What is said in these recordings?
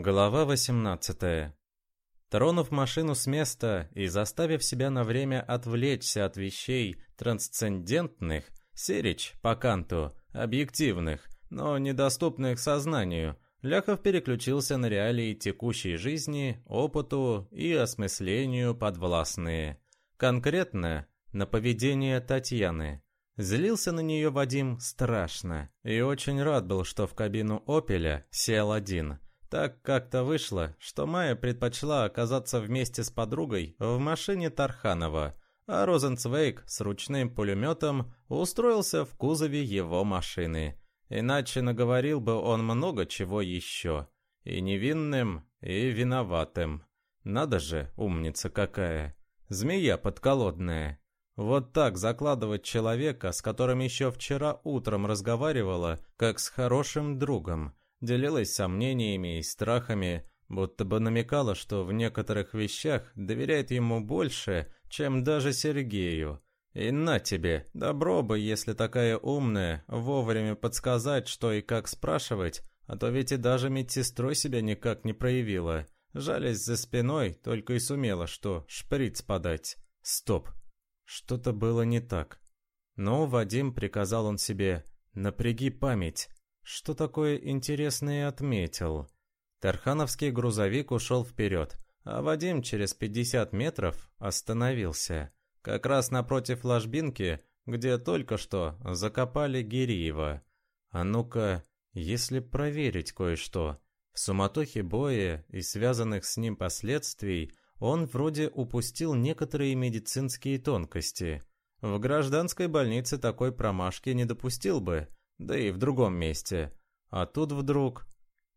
Глава 18. Тронув машину с места и заставив себя на время отвлечься от вещей трансцендентных, Серич по канту, объективных, но недоступных сознанию, Ляхов переключился на реалии текущей жизни, опыту и осмыслению подвластные. Конкретно на поведение Татьяны. Злился на нее Вадим страшно и очень рад был, что в кабину «Опеля» сел один. Так как-то вышло, что Майя предпочла оказаться вместе с подругой в машине Тарханова, а Розенцвейк с ручным пулеметом устроился в кузове его машины. Иначе наговорил бы он много чего еще. И невинным, и виноватым. Надо же, умница какая. Змея подколодная. Вот так закладывать человека, с которым еще вчера утром разговаривала, как с хорошим другом, делилась сомнениями и страхами, будто бы намекала, что в некоторых вещах доверяет ему больше, чем даже Сергею. И на тебе, добро бы, если такая умная, вовремя подсказать, что и как спрашивать, а то ведь и даже медсестрой себя никак не проявила. Жались за спиной, только и сумела, что шприц подать. Стоп, что-то было не так. Но Вадим приказал он себе «напряги память». Что такое интересное отметил? Тархановский грузовик ушел вперед, а Вадим через 50 метров остановился. Как раз напротив ложбинки, где только что закопали Гириева. А ну-ка, если проверить кое-что. В суматохе боя и связанных с ним последствий он вроде упустил некоторые медицинские тонкости. В гражданской больнице такой промашки не допустил бы, да и в другом месте. А тут вдруг...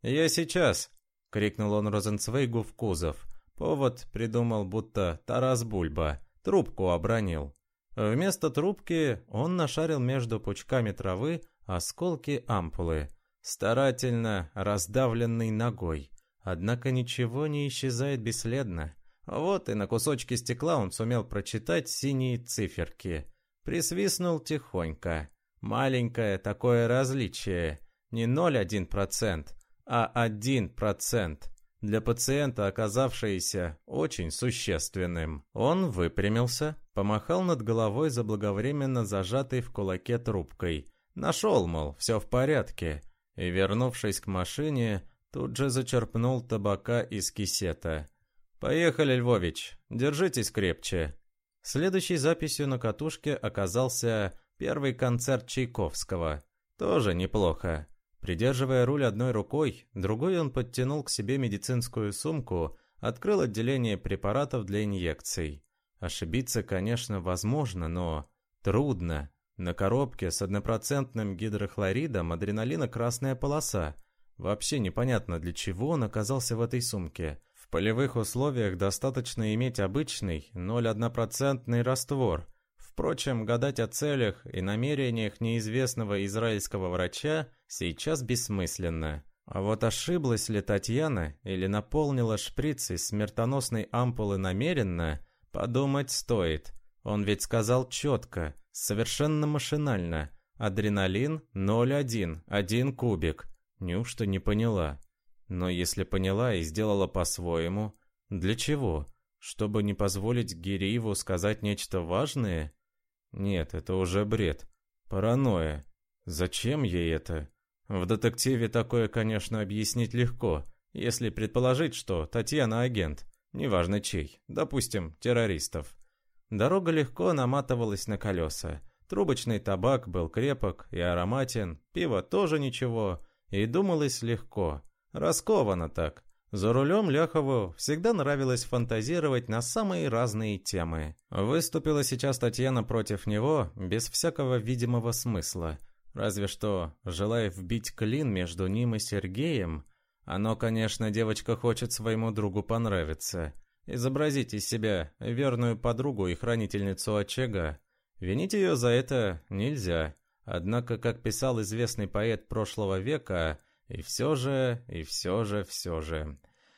«Я сейчас!» — крикнул он Розенцвейгу в кузов. Повод придумал, будто Тарас Бульба. Трубку обронил. Вместо трубки он нашарил между пучками травы осколки ампулы, старательно раздавленный ногой. Однако ничего не исчезает бесследно. Вот и на кусочке стекла он сумел прочитать синие циферки. Присвистнул тихонько. Маленькое такое различие. Не 0,1%, а 1%. Для пациента, оказавшееся очень существенным. Он выпрямился, помахал над головой заблаговременно зажатой в кулаке трубкой. Нашел, мол, все в порядке. И, вернувшись к машине, тут же зачерпнул табака из кисета. «Поехали, Львович, держитесь крепче». Следующей записью на катушке оказался первый концерт Чайковского. Тоже неплохо. Придерживая руль одной рукой, другой он подтянул к себе медицинскую сумку, открыл отделение препаратов для инъекций. Ошибиться, конечно, возможно, но трудно. На коробке с однопроцентным гидрохлоридом адреналина красная полоса. Вообще непонятно, для чего он оказался в этой сумке полевых условиях достаточно иметь обычный 0,1% раствор. Впрочем, гадать о целях и намерениях неизвестного израильского врача сейчас бессмысленно. А вот ошиблась ли Татьяна или наполнила шприц смертоносной ампулы намеренно, подумать стоит. Он ведь сказал четко, совершенно машинально. Адреналин 0,1, один кубик. Неужто не поняла? Но если поняла и сделала по-своему, для чего? Чтобы не позволить Гирееву сказать нечто важное? Нет, это уже бред. Паранойя. Зачем ей это? В детективе такое, конечно, объяснить легко, если предположить, что Татьяна агент, неважно чей, допустим, террористов. Дорога легко наматывалась на колеса. Трубочный табак был крепок и ароматен, пиво тоже ничего, и думалось легко. Раскованно так. За рулем Ляхову всегда нравилось фантазировать на самые разные темы. Выступила сейчас Татьяна против него без всякого видимого смысла. Разве что, желая вбить клин между ним и Сергеем, оно, конечно, девочка хочет своему другу понравиться. Изобразить из себя верную подругу и хранительницу очага. Винить ее за это нельзя. Однако, как писал известный поэт прошлого века, и все же, и все же, все же.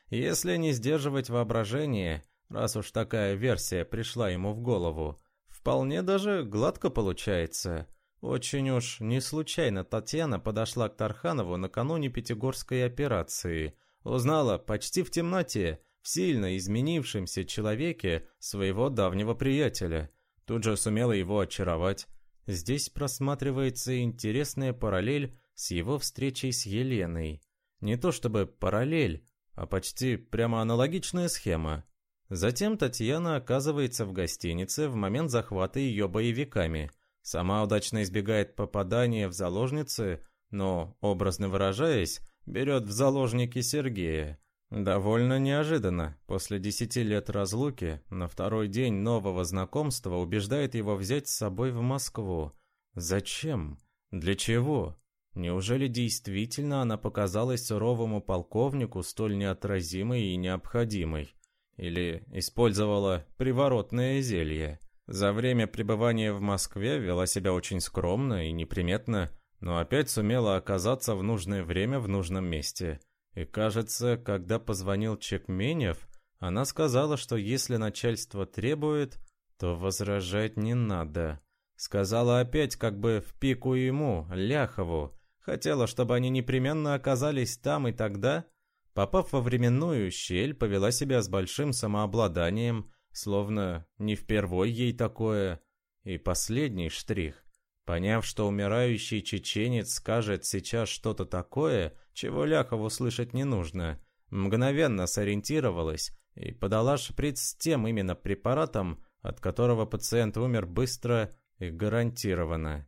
Если не сдерживать воображение, раз уж такая версия пришла ему в голову, вполне даже гладко получается. Очень уж не случайно Татьяна подошла к Тарханову накануне Пятигорской операции. узнала почти в темноте, в сильно изменившемся человеке своего давнего приятеля. Тут же сумела его очаровать. Здесь просматривается интересная параллель с его встречей с Еленой. Не то чтобы параллель, а почти прямо аналогичная схема. Затем Татьяна оказывается в гостинице в момент захвата ее боевиками. Сама удачно избегает попадания в заложницы, но, образно выражаясь, берет в заложники Сергея. Довольно неожиданно, после десяти лет разлуки, на второй день нового знакомства убеждает его взять с собой в Москву. Зачем? Для чего? Неужели действительно она показалась суровому полковнику столь неотразимой и необходимой? Или использовала приворотное зелье? За время пребывания в Москве вела себя очень скромно и неприметно, но опять сумела оказаться в нужное время в нужном месте – и кажется, когда позвонил Чекменев, она сказала, что если начальство требует, то возражать не надо. Сказала опять как бы в пику ему, Ляхову. Хотела, чтобы они непременно оказались там и тогда. Попав во временную щель, повела себя с большим самообладанием, словно не впервой ей такое. И последний штрих. Поняв, что умирающий чеченец скажет сейчас что-то такое, чего Ляхову слышать не нужно, мгновенно сориентировалась и подала шприц с тем именно препаратом, от которого пациент умер быстро и гарантированно.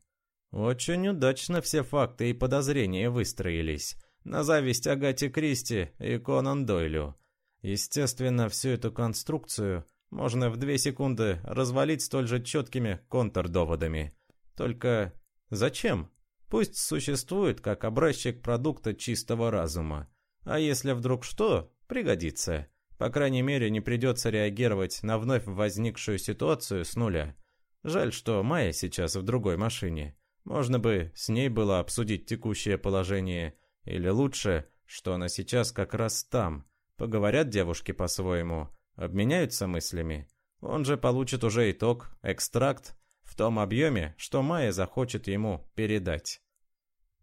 Очень удачно все факты и подозрения выстроились. На зависть Агате Кристи и Конан Дойлю. Естественно, всю эту конструкцию можно в две секунды развалить столь же четкими контрдоводами – только зачем? Пусть существует как образчик продукта чистого разума. А если вдруг что, пригодится. По крайней мере, не придется реагировать на вновь возникшую ситуацию с нуля. Жаль, что Майя сейчас в другой машине. Можно бы с ней было обсудить текущее положение. Или лучше, что она сейчас как раз там. Поговорят девушки по-своему, обменяются мыслями. Он же получит уже итог, экстракт, в том объеме, что Майя захочет ему передать.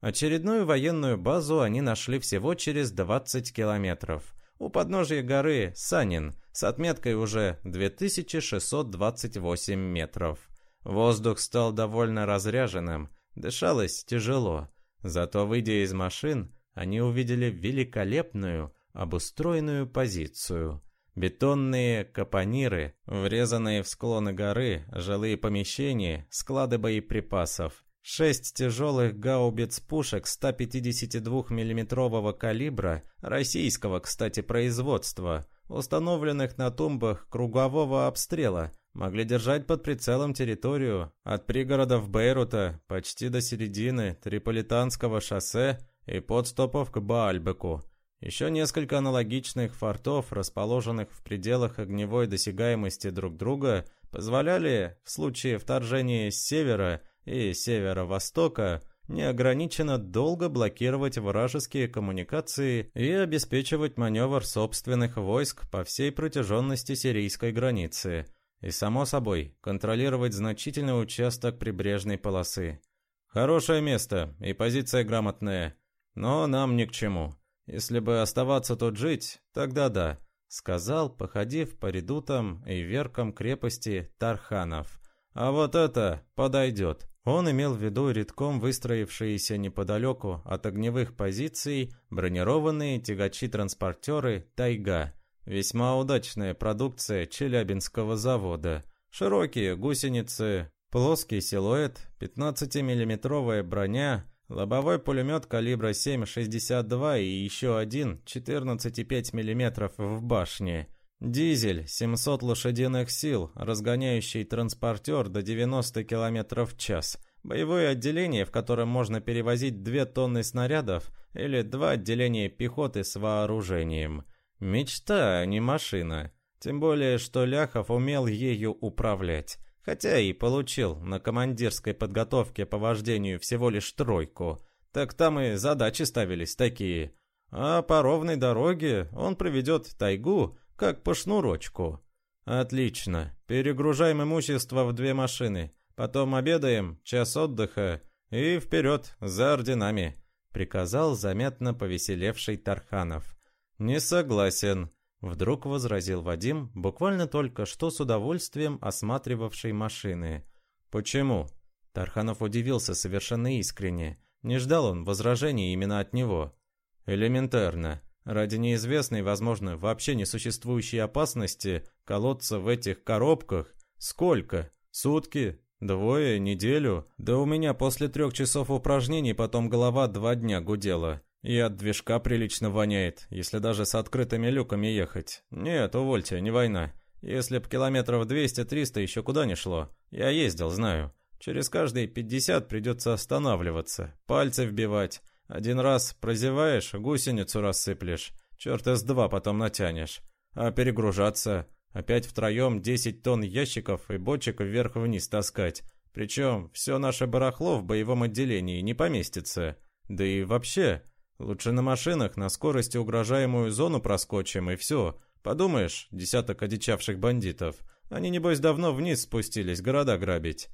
Очередную военную базу они нашли всего через 20 километров. У подножия горы Санин с отметкой уже 2628 метров. Воздух стал довольно разряженным, дышалось тяжело. Зато, выйдя из машин, они увидели великолепную, обустроенную позицию – Бетонные капониры, врезанные в склоны горы, жилые помещения, склады боеприпасов. Шесть тяжелых гаубиц-пушек 152 миллиметрового калибра, российского, кстати, производства, установленных на тумбах кругового обстрела, могли держать под прицелом территорию от пригородов Бейрута почти до середины Триполитанского шоссе и подступов к Баальбеку. Еще несколько аналогичных фортов, расположенных в пределах огневой досягаемости друг друга, позволяли в случае вторжения с севера и северо-востока неограниченно долго блокировать вражеские коммуникации и обеспечивать маневр собственных войск по всей протяженности сирийской границы, и, само собой, контролировать значительный участок прибрежной полосы. Хорошее место и позиция грамотная, но нам ни к чему. Если бы оставаться тут жить, тогда да, сказал, походив по редутам и веркам крепости Тарханов. А вот это подойдет. Он имел в виду редком выстроившиеся неподалеку от огневых позиций бронированные тягачи-транспортеры «Тайга». Весьма удачная продукция Челябинского завода. Широкие гусеницы, плоский силуэт, 15-миллиметровая броня, Лобовой пулемет калибра 7,62 и еще один 14,5 мм в башне. Дизель 700 лошадиных сил, разгоняющий транспортер до 90 км в час. Боевое отделение, в котором можно перевозить 2 тонны снарядов или два отделения пехоты с вооружением. Мечта, а не машина. Тем более, что Ляхов умел ею управлять. Хотя и получил на командирской подготовке по вождению всего лишь тройку, так там и задачи ставились такие. А по ровной дороге он проведет тайгу, как по шнурочку. Отлично. Перегружаем имущество в две машины. Потом обедаем, час отдыха и вперед за орденами, приказал заметно повеселевший Тарханов. «Не согласен», — вдруг возразил Вадим, буквально только что с удовольствием осматривавший машины. «Почему?» Тарханов удивился совершенно искренне. Не ждал он возражений именно от него. «Элементарно. Ради неизвестной, возможно, вообще несуществующей опасности колоться в этих коробках сколько? Сутки? Двое? Неделю? Да у меня после трех часов упражнений потом голова два дня гудела. И от движка прилично воняет, если даже с открытыми люками ехать. Нет, увольте, не война. Если б километров 200-300 еще куда не шло. Я ездил, знаю. Через каждые 50 придется останавливаться, пальцы вбивать. Один раз прозеваешь, гусеницу рассыплешь. Черт из два потом натянешь. А перегружаться? Опять втроем 10 тонн ящиков и бочек вверх-вниз таскать. Причем все наше барахло в боевом отделении не поместится. Да и вообще, лучше на машинах на скорости угрожаемую зону проскочим и все. Подумаешь, десяток одичавших бандитов. Они, небось, давно вниз спустились города грабить.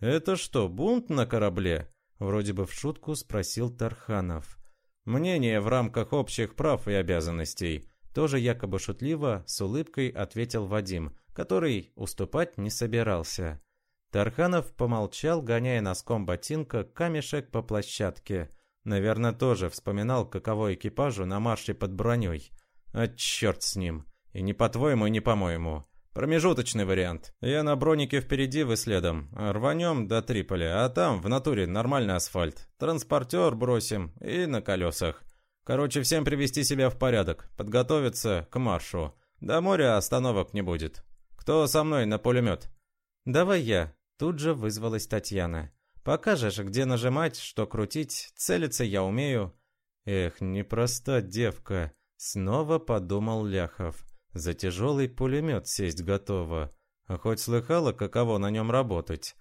«Это что, бунт на корабле?» Вроде бы в шутку спросил Тарханов. «Мнение в рамках общих прав и обязанностей». Тоже якобы шутливо, с улыбкой ответил Вадим, который уступать не собирался. Тарханов помолчал, гоняя носком ботинка камешек по площадке. Наверное, тоже вспоминал, каково экипажу на марше под броней. А черт с ним. И не по-твоему, и не по-моему. Промежуточный вариант. Я на бронике впереди, вы следом. Рванем до Триполи, а там в натуре нормальный асфальт. Транспортер бросим и на колесах. Короче, всем привести себя в порядок, подготовиться к маршу. До моря остановок не будет. Кто со мной на пулемет? Давай я. Тут же вызвалась Татьяна. Покажешь, где нажимать, что крутить, целиться я умею. Эх, непроста девка. Снова подумал Ляхов. За тяжелый пулемет сесть готова. А хоть слыхала, каково на нем работать.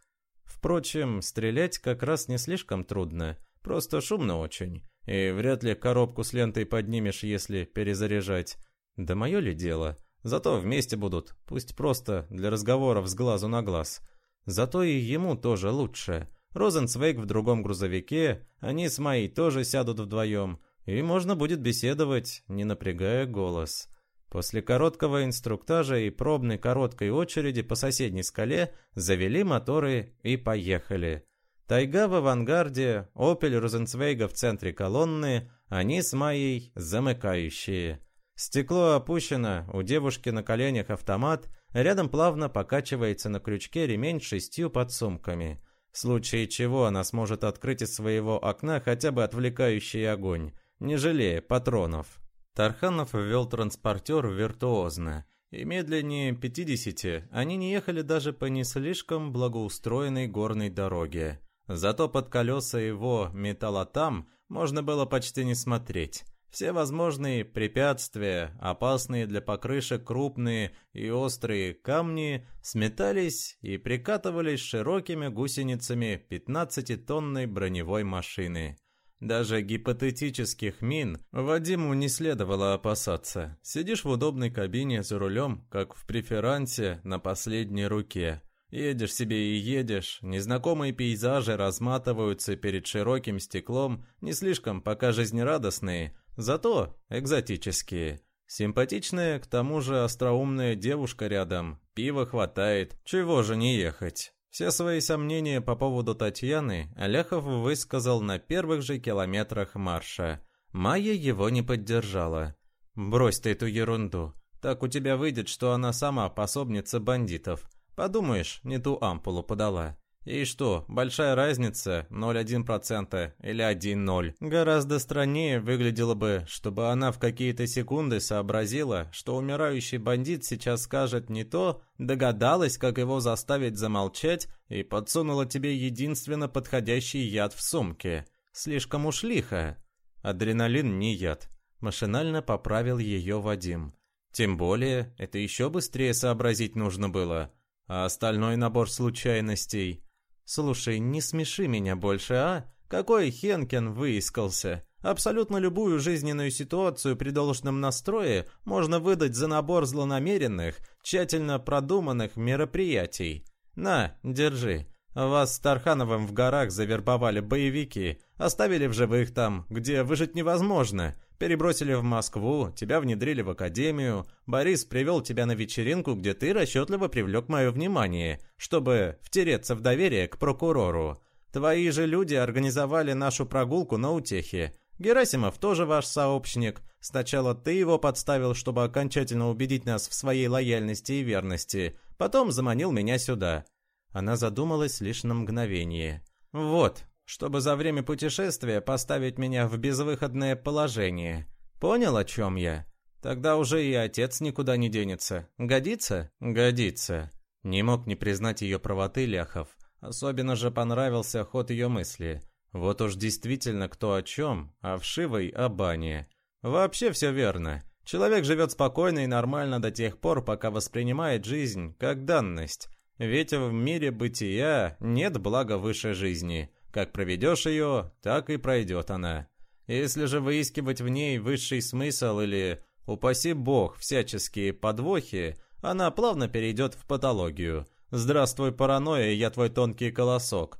Впрочем, стрелять как раз не слишком трудно, просто шумно очень. И вряд ли коробку с лентой поднимешь, если перезаряжать. Да мое ли дело? Зато вместе будут, пусть просто для разговоров с глазу на глаз. Зато и ему тоже лучше. Розенцвейк в другом грузовике, они с Майей тоже сядут вдвоем, и можно будет беседовать, не напрягая голос. После короткого инструктажа и пробной короткой очереди по соседней скале завели моторы и поехали. Тайга в авангарде, Опель Розенцвейга в центре колонны, они с Майей замыкающие. Стекло опущено, у девушки на коленях автомат, рядом плавно покачивается на крючке ремень с шестью подсумками. В случае чего она сможет открыть из своего окна хотя бы отвлекающий огонь, не жалея патронов. Тарханов ввел транспортер виртуозно, и медленнее 50 они не ехали даже по не слишком благоустроенной горной дороге. Зато под колеса его металлотам можно было почти не смотреть. Все возможные препятствия, опасные для покрышек крупные и острые камни, сметались и прикатывались широкими гусеницами 15-тонной броневой машины. Даже гипотетических мин Вадиму не следовало опасаться. Сидишь в удобной кабине за рулем, как в преферансе на последней руке. Едешь себе и едешь, незнакомые пейзажи разматываются перед широким стеклом, не слишком пока жизнерадостные, зато экзотические. Симпатичная, к тому же остроумная девушка рядом, пива хватает, чего же не ехать. Все свои сомнения по поводу Татьяны Аляхов высказал на первых же километрах марша. Майя его не поддержала. «Брось ты эту ерунду. Так у тебя выйдет, что она сама пособница бандитов. Подумаешь, не ту ампулу подала. И что, большая разница, 0,1% или 1,0. Гораздо страннее выглядело бы, чтобы она в какие-то секунды сообразила, что умирающий бандит сейчас скажет не то, догадалась, как его заставить замолчать, и подсунула тебе единственно подходящий яд в сумке. Слишком уж лихо. Адреналин не яд. Машинально поправил ее Вадим. Тем более, это еще быстрее сообразить нужно было. А остальной набор случайностей... «Слушай, не смеши меня больше, а? Какой Хенкен выискался? Абсолютно любую жизненную ситуацию при должном настрое можно выдать за набор злонамеренных, тщательно продуманных мероприятий. На, держи. Вас с Тархановым в горах завербовали боевики, оставили в живых там, где выжить невозможно. Перебросили в Москву, тебя внедрили в академию. Борис привел тебя на вечеринку, где ты расчетливо привлек мое внимание, чтобы втереться в доверие к прокурору. Твои же люди организовали нашу прогулку на утехе. Герасимов тоже ваш сообщник. Сначала ты его подставил, чтобы окончательно убедить нас в своей лояльности и верности. Потом заманил меня сюда. Она задумалась лишь на мгновение. Вот, чтобы за время путешествия поставить меня в безвыходное положение. Понял, о чем я? Тогда уже и отец никуда не денется. Годится? Годится. Не мог не признать ее правоты Ляхов. Особенно же понравился ход ее мысли. Вот уж действительно кто о чем, а вшивой о бане. Вообще все верно. Человек живет спокойно и нормально до тех пор, пока воспринимает жизнь как данность. Ведь в мире бытия нет блага выше жизни. Как проведешь ее, так и пройдет она. Если же выискивать в ней высший смысл или, упаси бог, всяческие подвохи, она плавно перейдет в патологию. «Здравствуй, паранойя, я твой тонкий колосок».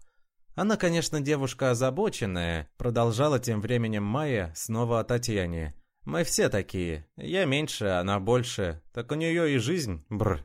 Она, конечно, девушка озабоченная, продолжала тем временем Майя снова о Татьяне. Мы все такие. Я меньше, она больше. Так у нее и жизнь, бр.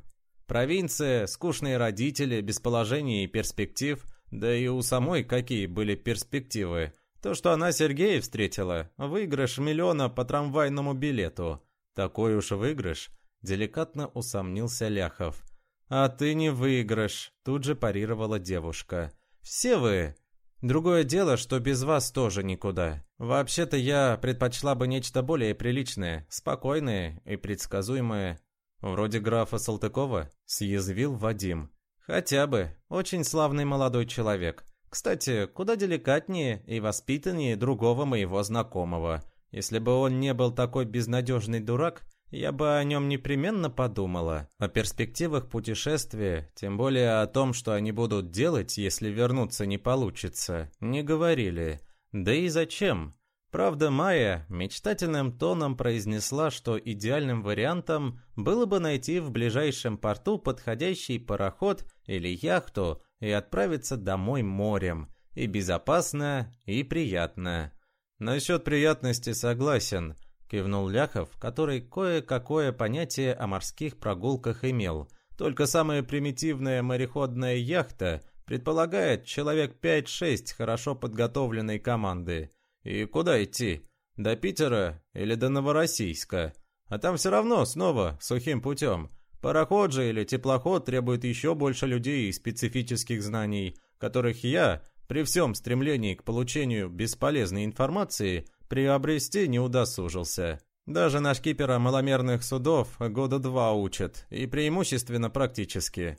Провинция, скучные родители, без положения и перспектив. Да и у самой какие были перспективы. То, что она Сергея встретила, выигрыш миллиона по трамвайному билету. Такой уж выигрыш, деликатно усомнился Ляхов. А ты не выигрыш, тут же парировала девушка. Все вы. Другое дело, что без вас тоже никуда. Вообще-то я предпочла бы нечто более приличное, спокойное и предсказуемое. Вроде графа Салтыкова, съязвил Вадим. Хотя бы. Очень славный молодой человек. Кстати, куда деликатнее и воспитаннее другого моего знакомого. Если бы он не был такой безнадежный дурак, я бы о нем непременно подумала. О перспективах путешествия, тем более о том, что они будут делать, если вернуться не получится, не говорили. Да и зачем? Правда, Майя мечтательным тоном произнесла, что идеальным вариантом было бы найти в ближайшем порту подходящий пароход или яхту и отправиться домой морем. И безопасно, и приятно. Насчет приятности согласен – кивнул Ляхов, который кое-какое понятие о морских прогулках имел. Только самая примитивная мореходная яхта предполагает человек 5-6 хорошо подготовленной команды. И куда идти? До Питера или до Новороссийска? А там все равно снова сухим путем. Пароход же или теплоход требует еще больше людей и специфических знаний, которых я, при всем стремлении к получению бесполезной информации, приобрести не удосужился. Даже наш кипера маломерных судов года два учат, и преимущественно практически.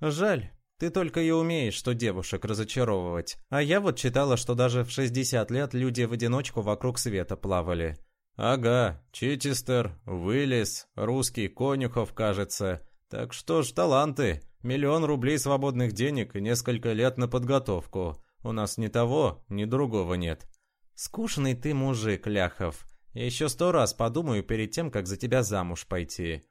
Жаль, ты только и умеешь, что девушек разочаровывать. А я вот читала, что даже в 60 лет люди в одиночку вокруг света плавали. Ага, Чичестер, Уиллис, русский Конюхов, кажется. Так что ж, таланты. Миллион рублей свободных денег и несколько лет на подготовку. У нас ни того, ни другого нет. «Скучный ты мужик, Ляхов. Я еще сто раз подумаю перед тем, как за тебя замуж пойти».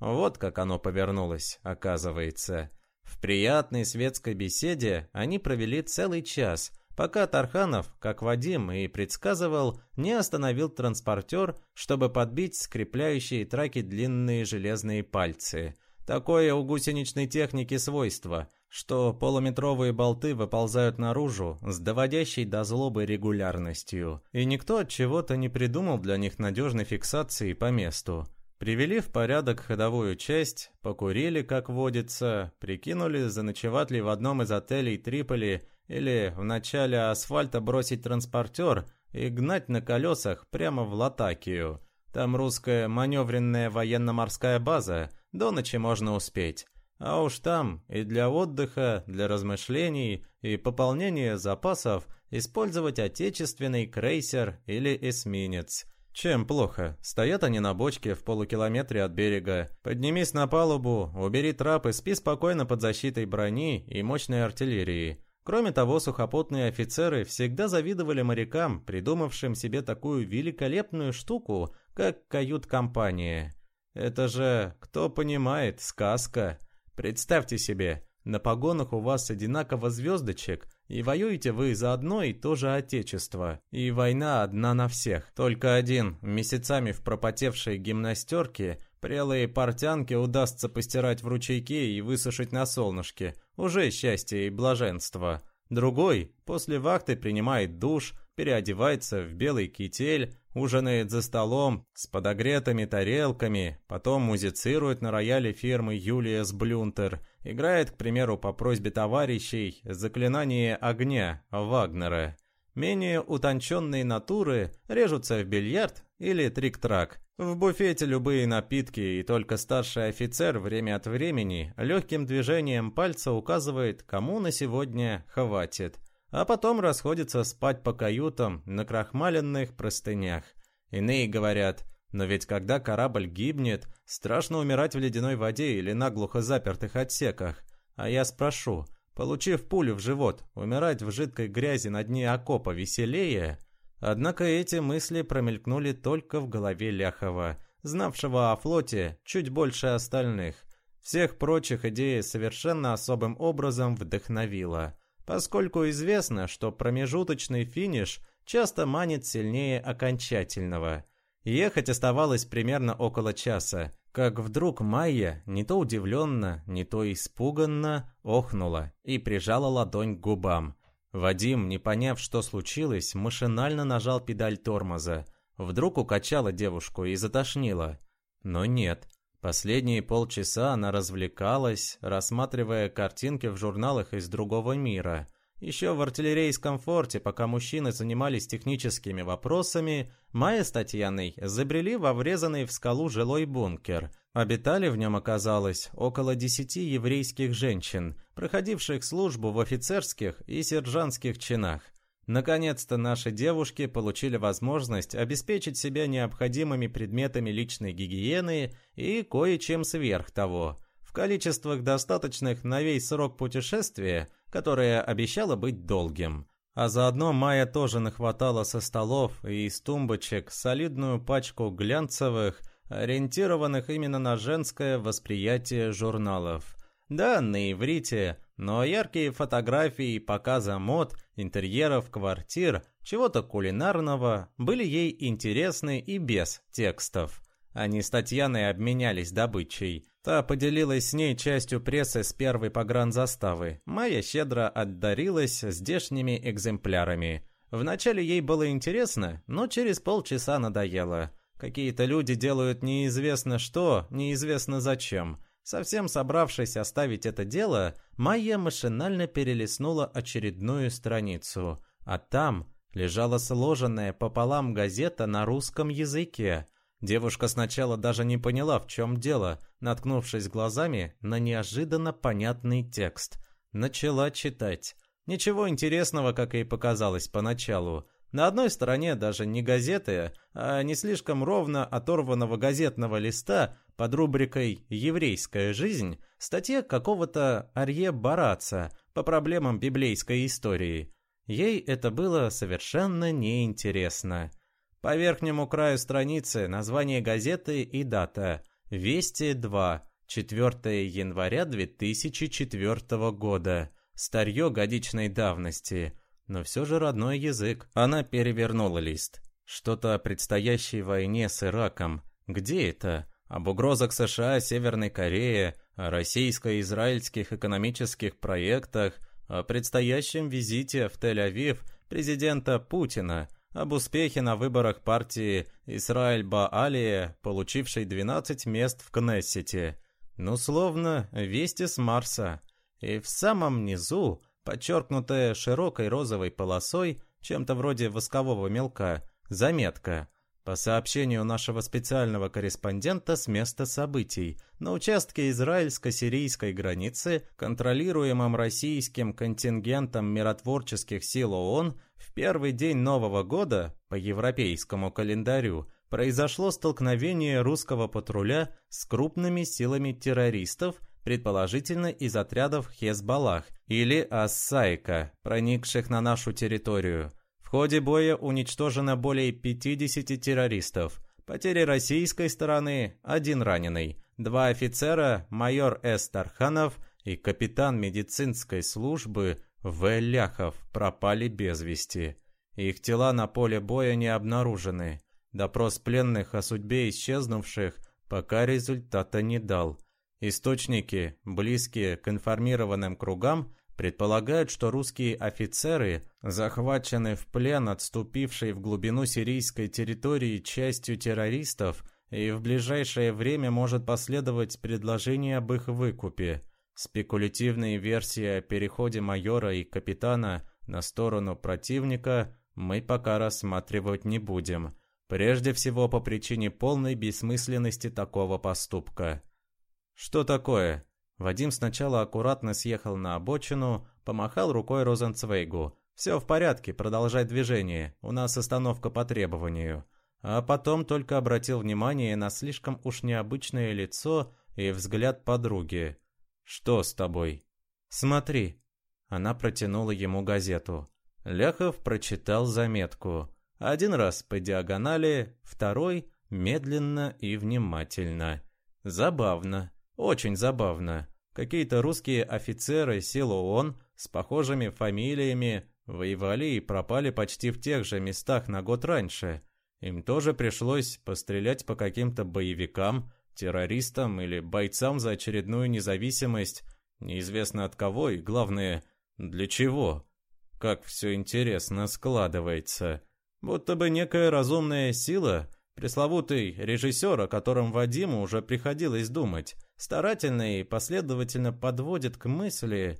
Вот как оно повернулось, оказывается. В приятной светской беседе они провели целый час, пока Тарханов, как Вадим и предсказывал, не остановил транспортер, чтобы подбить скрепляющие траки длинные железные пальцы. Такое у гусеничной техники свойство, что полуметровые болты выползают наружу с доводящей до злобы регулярностью, и никто от чего-то не придумал для них надежной фиксации по месту. Привели в порядок ходовую часть, покурили, как водится, прикинули, заночевать ли в одном из отелей Триполи или в начале асфальта бросить транспортер и гнать на колесах прямо в Латакию. Там русская маневренная военно-морская база, до ночи можно успеть. А уж там и для отдыха, для размышлений и пополнения запасов использовать отечественный крейсер или эсминец. Чем плохо? Стоят они на бочке в полукилометре от берега. Поднимись на палубу, убери трап и спи спокойно под защитой брони и мощной артиллерии. Кроме того, сухопутные офицеры всегда завидовали морякам, придумавшим себе такую великолепную штуку, как кают-компания. Это же, кто понимает, сказка. Представьте себе, на погонах у вас одинаково звездочек, и воюете вы за одно и то же отечество. И война одна на всех. Только один, месяцами в пропотевшей гимнастерке, прелые портянки удастся постирать в ручейке и высушить на солнышке. Уже счастье и блаженство. Другой после вахты принимает душ, переодевается в белый китель, ужинает за столом с подогретыми тарелками, потом музицирует на рояле фирмы Юлиас Блюнтер, играет, к примеру, по просьбе товарищей «Заклинание огня» Вагнера. Менее утонченные натуры режутся в бильярд или трик-трак. В буфете любые напитки, и только старший офицер время от времени легким движением пальца указывает, кому на сегодня хватит а потом расходятся спать по каютам на крахмаленных простынях. Иные говорят, но ведь когда корабль гибнет, страшно умирать в ледяной воде или наглухо запертых отсеках. А я спрошу, получив пулю в живот, умирать в жидкой грязи на дне окопа веселее? Однако эти мысли промелькнули только в голове Ляхова, знавшего о флоте чуть больше остальных. Всех прочих идея совершенно особым образом вдохновила поскольку известно, что промежуточный финиш часто манит сильнее окончательного. Ехать оставалось примерно около часа, как вдруг Майя, не то удивленно, не то испуганно, охнула и прижала ладонь к губам. Вадим, не поняв, что случилось, машинально нажал педаль тормоза. Вдруг укачала девушку и затошнило. Но нет, Последние полчаса она развлекалась, рассматривая картинки в журналах из другого мира. Еще в артиллерийском форте, пока мужчины занимались техническими вопросами, Майя с Татьяной забрели во врезанный в скалу жилой бункер. Обитали в нем, оказалось, около десяти еврейских женщин, проходивших службу в офицерских и сержантских чинах. Наконец-то наши девушки получили возможность обеспечить себя необходимыми предметами личной гигиены и кое-чем сверх того, количествах достаточных на весь срок путешествия, которое обещало быть долгим. А заодно Майя тоже нахватала со столов и из тумбочек солидную пачку глянцевых, ориентированных именно на женское восприятие журналов. Да, на иврите, но яркие фотографии показа мод, интерьеров квартир, чего-то кулинарного были ей интересны и без текстов. Они с Татьяной обменялись добычей. Та поделилась с ней частью прессы с первой погранзаставы. Майя щедро отдарилась здешними экземплярами. Вначале ей было интересно, но через полчаса надоело. Какие-то люди делают неизвестно что, неизвестно зачем. Совсем собравшись оставить это дело, Майя машинально перелистнула очередную страницу, а там лежала сложенная пополам газета на русском языке. Девушка сначала даже не поняла, в чем дело, наткнувшись глазами на неожиданно понятный текст. Начала читать. Ничего интересного, как ей показалось поначалу. На одной стороне даже не газеты, а не слишком ровно оторванного газетного листа под рубрикой «Еврейская жизнь» статья какого-то Арье Бараца по проблемам библейской истории. Ей это было совершенно неинтересно. По верхнему краю страницы название газеты и дата. «Вести 2», 4 января 2004 года. Старье годичной давности – но все же родной язык. Она перевернула лист. Что-то о предстоящей войне с Ираком. Где это? Об угрозах США, Северной Корее, о российско-израильских экономических проектах, о предстоящем визите в Тель-Авив президента Путина, об успехе на выборах партии Исраиль Баалия, получившей 12 мест в Кнессете. Ну, словно вести с Марса. И в самом низу подчеркнутая широкой розовой полосой, чем-то вроде воскового мелка, заметка. По сообщению нашего специального корреспондента с места событий, на участке израильско-сирийской границы, контролируемом российским контингентом миротворческих сил ООН, в первый день Нового года, по европейскому календарю, произошло столкновение русского патруля с крупными силами террористов – предположительно из отрядов Хезбаллах или Ассайка, проникших на нашу территорию. В ходе боя уничтожено более 50 террористов. Потери российской стороны – один раненый, два офицера, майор С. Тарханов и капитан медицинской службы В. Ляхов пропали без вести. Их тела на поле боя не обнаружены. Допрос пленных о судьбе исчезнувших пока результата не дал. Источники, близкие к информированным кругам, предполагают, что русские офицеры захвачены в плен отступившей в глубину сирийской территории частью террористов, и в ближайшее время может последовать предложение об их выкупе. Спекулятивные версии о переходе майора и капитана на сторону противника мы пока рассматривать не будем. Прежде всего по причине полной бессмысленности такого поступка. «Что такое?» Вадим сначала аккуратно съехал на обочину, помахал рукой Розенцвейгу. «Все в порядке, продолжай движение, у нас остановка по требованию». А потом только обратил внимание на слишком уж необычное лицо и взгляд подруги. «Что с тобой?» «Смотри». Она протянула ему газету. Ляхов прочитал заметку. Один раз по диагонали, второй медленно и внимательно. Забавно. Очень забавно. Какие-то русские офицеры сил ООН с похожими фамилиями воевали и пропали почти в тех же местах на год раньше. Им тоже пришлось пострелять по каким-то боевикам, террористам или бойцам за очередную независимость, неизвестно от кого и, главное, для чего. Как все интересно складывается. Будто бы некая разумная сила, пресловутый режиссер, о котором Вадиму уже приходилось думать, старательно и последовательно подводит к мысли...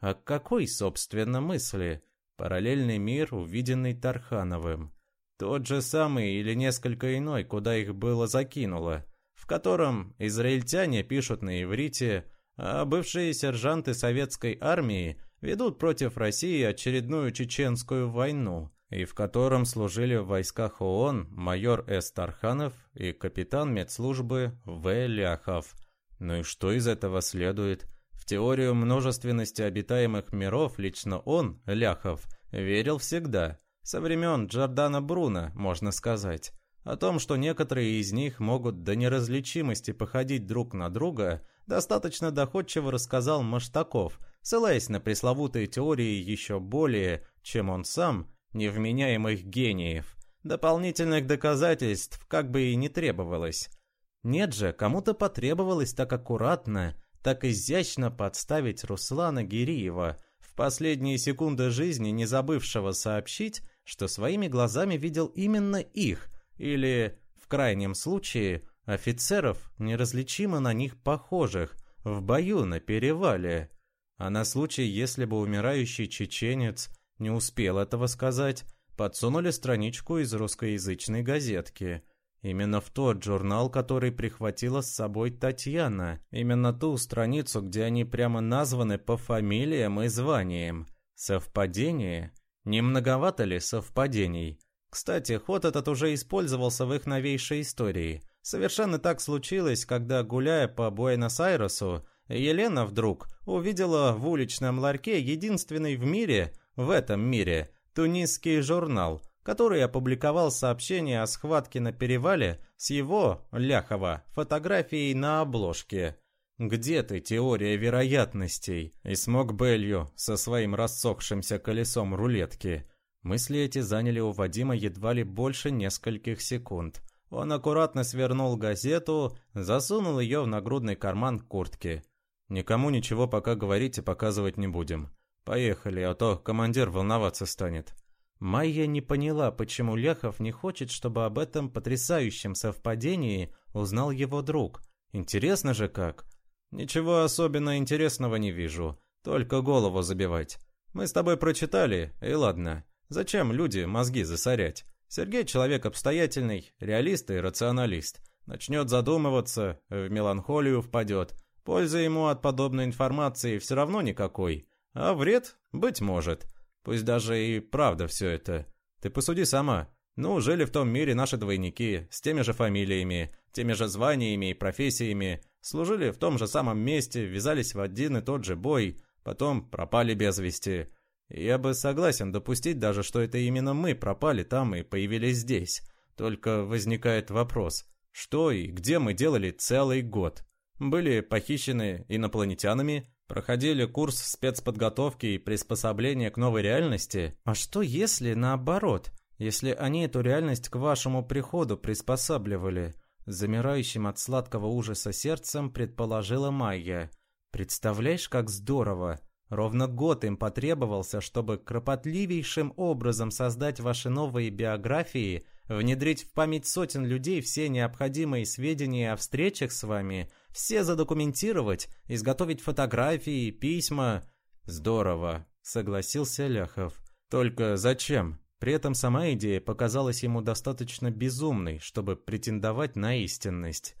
А какой, собственно, мысли? Параллельный мир, увиденный Тархановым. Тот же самый или несколько иной, куда их было закинуло, в котором израильтяне пишут на иврите, а бывшие сержанты советской армии ведут против России очередную чеченскую войну, и в котором служили в войсках ООН майор С. Тарханов и капитан медслужбы В. Ляхов – ну и что из этого следует? В теорию множественности обитаемых миров лично он, Ляхов, верил всегда. Со времен Джордана Бруна, можно сказать. О том, что некоторые из них могут до неразличимости походить друг на друга, достаточно доходчиво рассказал Маштаков, ссылаясь на пресловутые теории еще более, чем он сам, невменяемых гениев. Дополнительных доказательств как бы и не требовалось. Нет же, кому-то потребовалось так аккуратно, так изящно подставить Руслана Гириева, в последние секунды жизни не забывшего сообщить, что своими глазами видел именно их, или, в крайнем случае, офицеров, неразличимо на них похожих, в бою на перевале. А на случай, если бы умирающий чеченец не успел этого сказать, подсунули страничку из русскоязычной газетки – Именно в тот журнал, который прихватила с собой Татьяна. Именно ту страницу, где они прямо названы по фамилиям и званиям. Совпадение? Не многовато ли совпадений? Кстати, ход этот уже использовался в их новейшей истории. Совершенно так случилось, когда, гуляя по Буэнос-Айресу, Елена вдруг увидела в уличном ларьке единственный в мире, в этом мире, тунисский журнал – который опубликовал сообщение о схватке на перевале с его, Ляхова, фотографией на обложке. «Где ты, теория вероятностей?» И смог Белью со своим рассохшимся колесом рулетки. Мысли эти заняли у Вадима едва ли больше нескольких секунд. Он аккуратно свернул газету, засунул ее в нагрудный карман куртки. «Никому ничего пока говорить и показывать не будем. Поехали, а то командир волноваться станет». Майя не поняла, почему Ляхов не хочет, чтобы об этом потрясающем совпадении узнал его друг. Интересно же как. Ничего особенно интересного не вижу, только голову забивать. Мы с тобой прочитали, и ладно. Зачем люди мозги засорять? Сергей человек обстоятельный, реалист и рационалист. Начнет задумываться, в меланхолию впадет. Пользы ему от подобной информации все равно никакой. А вред, быть может. Пусть даже и правда все это. Ты посуди сама. Ну, жили в том мире наши двойники, с теми же фамилиями, теми же званиями и профессиями, служили в том же самом месте, ввязались в один и тот же бой, потом пропали без вести. Я бы согласен допустить даже, что это именно мы пропали там и появились здесь. Только возникает вопрос, что и где мы делали целый год? Были похищены инопланетянами, Проходили курс спецподготовки и приспособления к новой реальности? А что если наоборот? Если они эту реальность к вашему приходу приспосабливали? Замирающим от сладкого ужаса сердцем предположила Майя. Представляешь, как здорово! Ровно год им потребовался, чтобы кропотливейшим образом создать ваши новые биографии, внедрить в память сотен людей все необходимые сведения о встречах с вами, все задокументировать, изготовить фотографии, письма. Здорово, согласился Ляхов. Только зачем? При этом сама идея показалась ему достаточно безумной, чтобы претендовать на истинность.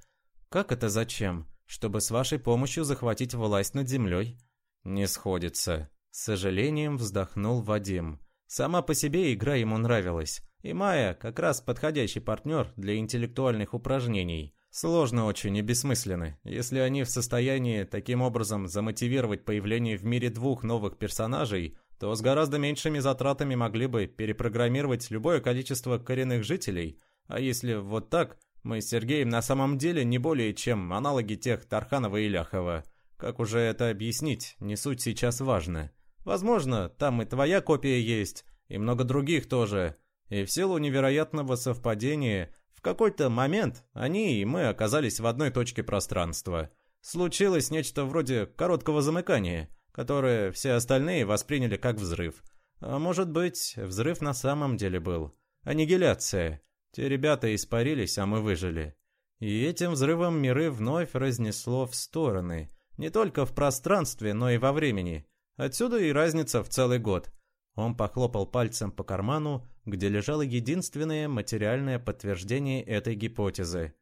Как это зачем? Чтобы с вашей помощью захватить власть над землей? «Не сходится», — с сожалением вздохнул Вадим. Сама по себе игра ему нравилась, и Майя как раз подходящий партнер для интеллектуальных упражнений. Сложно очень и бессмысленно, если они в состоянии таким образом замотивировать появление в мире двух новых персонажей, то с гораздо меньшими затратами могли бы перепрограммировать любое количество коренных жителей, а если вот так, мы с Сергеем на самом деле не более чем аналоги тех Тарханова и Ляхова. Как уже это объяснить, не суть сейчас важно. Возможно, там и твоя копия есть, и много других тоже. И в силу невероятного совпадения, в какой-то момент они и мы оказались в одной точке пространства. Случилось нечто вроде короткого замыкания, которое все остальные восприняли как взрыв. А может быть, взрыв на самом деле был. Аннигиляция. Те ребята испарились, а мы выжили. И этим взрывом миры вновь разнесло в стороны – не только в пространстве, но и во времени. Отсюда и разница в целый год. Он похлопал пальцем по карману, где лежало единственное материальное подтверждение этой гипотезы.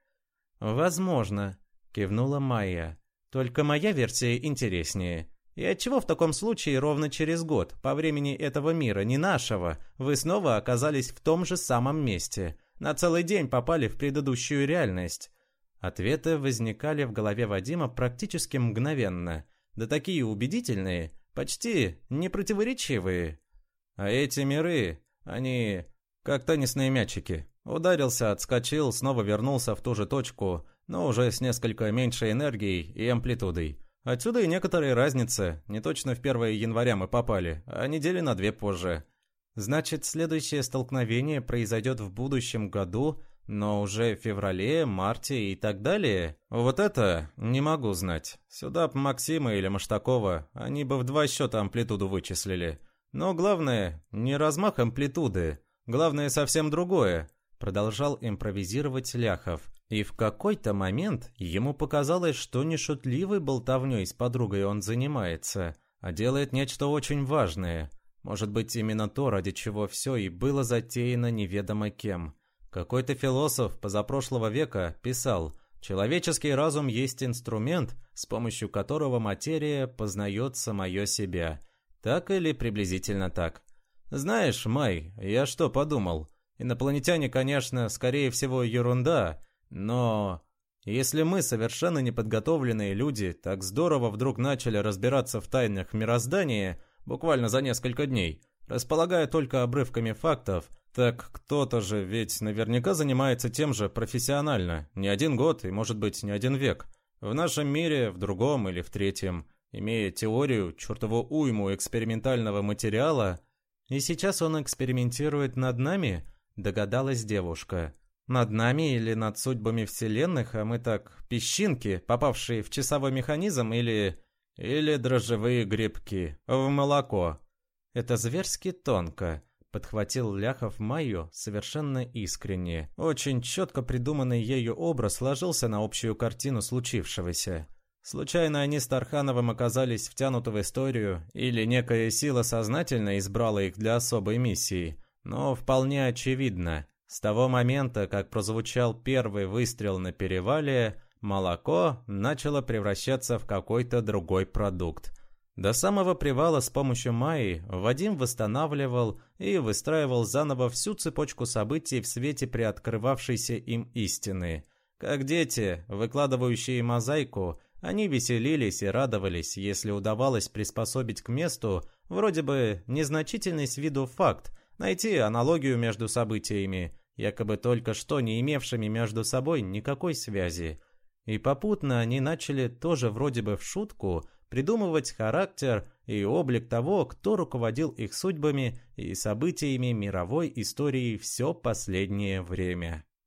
«Возможно», — кивнула Майя. «Только моя версия интереснее. И отчего в таком случае ровно через год, по времени этого мира, не нашего, вы снова оказались в том же самом месте? На целый день попали в предыдущую реальность?» Ответы возникали в голове Вадима практически мгновенно, да такие убедительные, почти непротиворечивые. А эти миры, они как теннисные мячики. Ударился, отскочил, снова вернулся в ту же точку, но уже с несколько меньшей энергией и амплитудой. Отсюда и некоторые разницы. Не точно в 1 января мы попали, а недели на две позже. Значит, следующее столкновение произойдет в будущем году но уже в феврале, марте и так далее? Вот это не могу знать. Сюда б Максима или Маштакова, они бы в два счета амплитуду вычислили. Но главное, не размах амплитуды. Главное совсем другое. Продолжал импровизировать Ляхов. И в какой-то момент ему показалось, что не шутливой болтовней с подругой он занимается, а делает нечто очень важное. Может быть, именно то, ради чего все и было затеяно неведомо кем. Какой-то философ позапрошлого века писал, человеческий разум есть инструмент, с помощью которого материя познает самое себя. Так или приблизительно так. Знаешь, Май, я что подумал? Инопланетяне, конечно, скорее всего ерунда, но... Если мы, совершенно неподготовленные люди, так здорово вдруг начали разбираться в тайнах мироздания, буквально за несколько дней, располагая только обрывками фактов – так кто-то же ведь наверняка занимается тем же профессионально, не один год и, может быть, не один век. В нашем мире, в другом или в третьем, имея теорию, чертову уйму экспериментального материала, и сейчас он экспериментирует над нами, догадалась девушка. Над нами или над судьбами вселенных, а мы так, песчинки, попавшие в часовой механизм или... или дрожжевые грибки в молоко. Это зверски тонко. Подхватил Ляхов Майю совершенно искренне. Очень четко придуманный ею образ сложился на общую картину случившегося. Случайно они с Тархановым оказались втянуты в историю, или некая сила сознательно избрала их для особой миссии. Но вполне очевидно, с того момента, как прозвучал первый выстрел на перевале, молоко начало превращаться в какой-то другой продукт – до самого привала с помощью Майи Вадим восстанавливал и выстраивал заново всю цепочку событий в свете приоткрывавшейся им истины. Как дети, выкладывающие мозаику, они веселились и радовались, если удавалось приспособить к месту вроде бы незначительный с виду факт, найти аналогию между событиями, якобы только что не имевшими между собой никакой связи. И попутно они начали тоже вроде бы в шутку придумывать характер и облик того, кто руководил их судьбами и событиями мировой истории все последнее время.